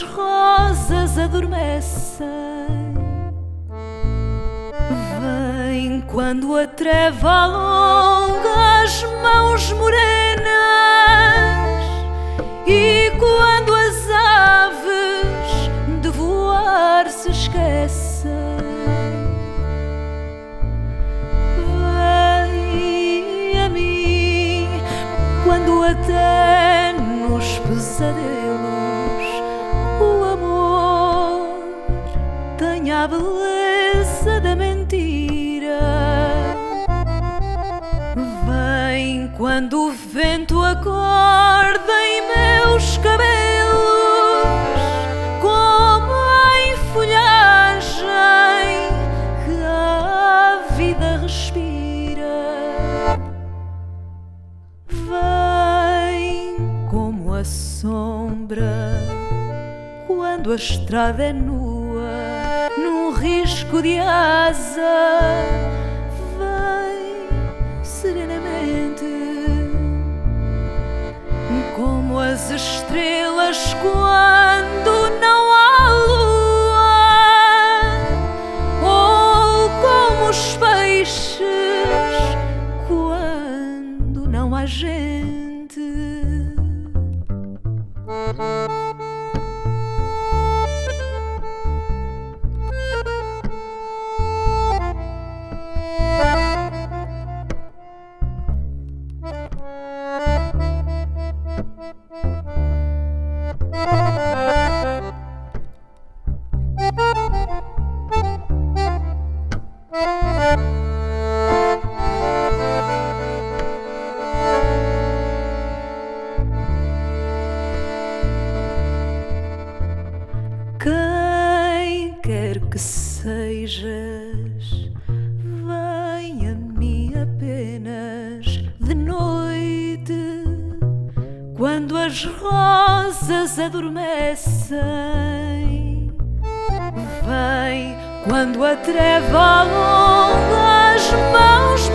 rosas adormecem. Vem quando a treva alonga as mãos morenas e quando as aves de voar se esquecem. Vem a mim quando até nos pesadelos tenha a beleza da mentira. Vem quando o vento acorda em meus cabelos, como em folhagem que a vida respira. Vem como a sombra quando a estrada é nua, risco de asa. Vem serenamente, como as estrelas quando não há lua, ou como os peixes quando não há gente. Quem quer que sejas, quando as rosas adormecem. Vem quando a treva alonga as mãos